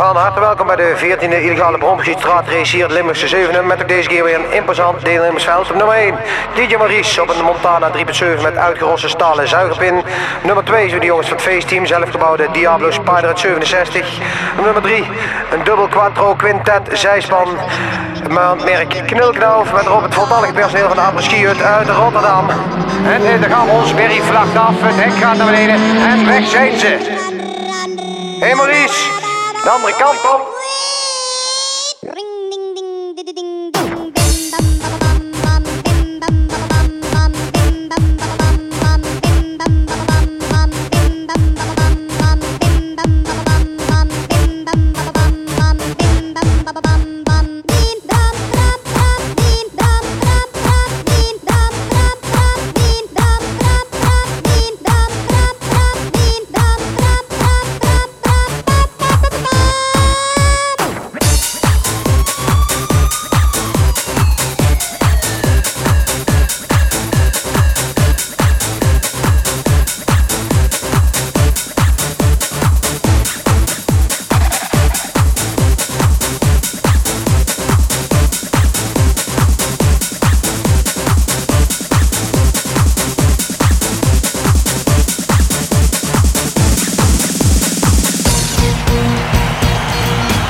Van harte welkom bij de 14e illegale bromgeschietstraatrace hier het Limburgse 7 met ook deze keer weer een imposant deelnemersveld. Op nummer 1 DJ Maurice op een Montana 3.7 met uitgeroste stalen zuigerpin. Nummer 2 zijn de jongens van het feestteam, zelfgebouwde Diablo Spider uit 67. Op nummer 3 een dubbel quattro quintet zijspan. Merk Knulknauf met het voltallige personeel van de Skihut uit Rotterdam. En eh, daar gaan we ons berry vlagt af, het hek gaat naar beneden en weg zijn ze. Hé hey Maurice, Dans mon campo.